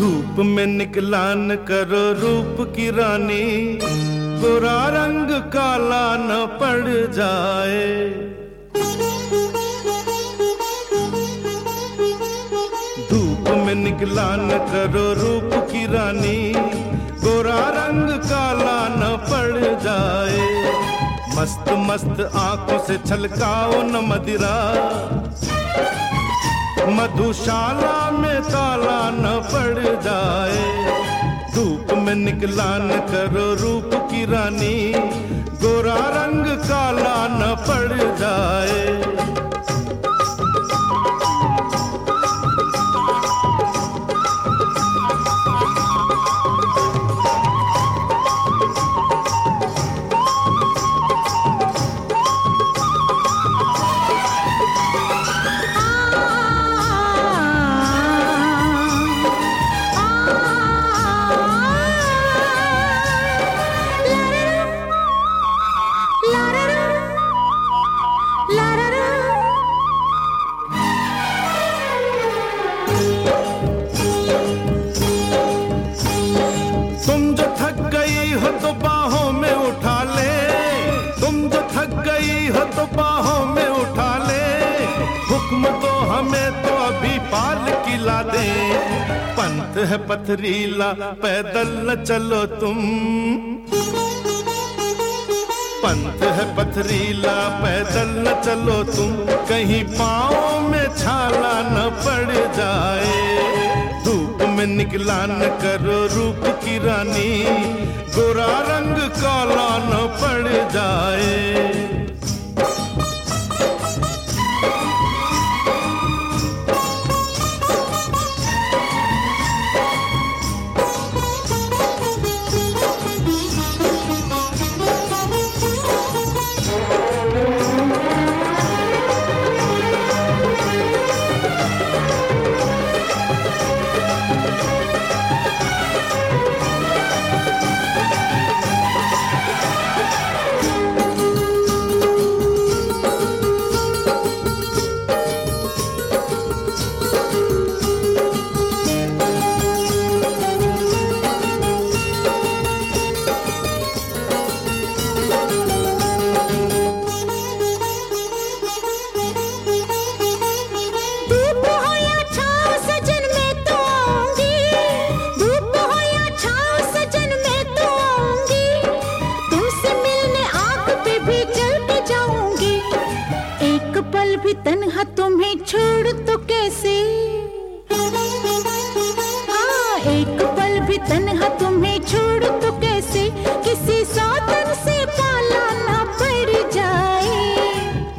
में निकला न करो रूप की रानी। गोरा रंग काला न पड़ जाए। धूप में निकला न करो रूप की रानी। गोरा रंग काला न पड़ जाए। मस्त मस्त आँखों से छलकाओ न मदिरा। मधुशाला में ताला न पड़ जाए। धूप में निकला न करो रूप की रानी, गोरा रंग काला न पड़ जाए। दे। पंथ है पथरीला, पैदल न चलो तुम। पंथ है पथरीला, पैदल न चलो तुम। कहीं पाँव में छाला न पड़ जाए। धूप में निकला न करो रूप की रानी। गोरा रंग काला न पड़ जाए। पल तन्हा तुम्हें छोड़ तो कैसे? हाँ एक पल भी तन्हा तुम्हें छोड़ तो कैसे? किसी सौतन से पाला ना पड़ जाए।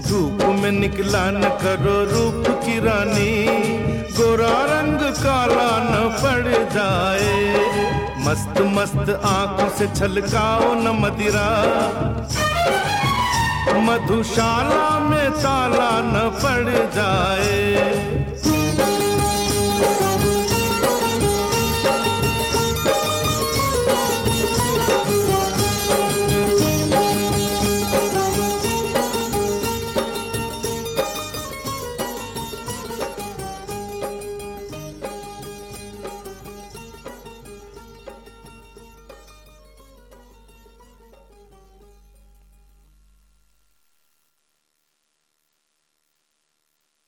धूप में निकला न करो रूप की रानी, गोरा रंग काला न पड़ जाए। मस्त मस्त आँखों से छलकाओ न मदिरा। मधुशाला में ताला न पड़ जाए।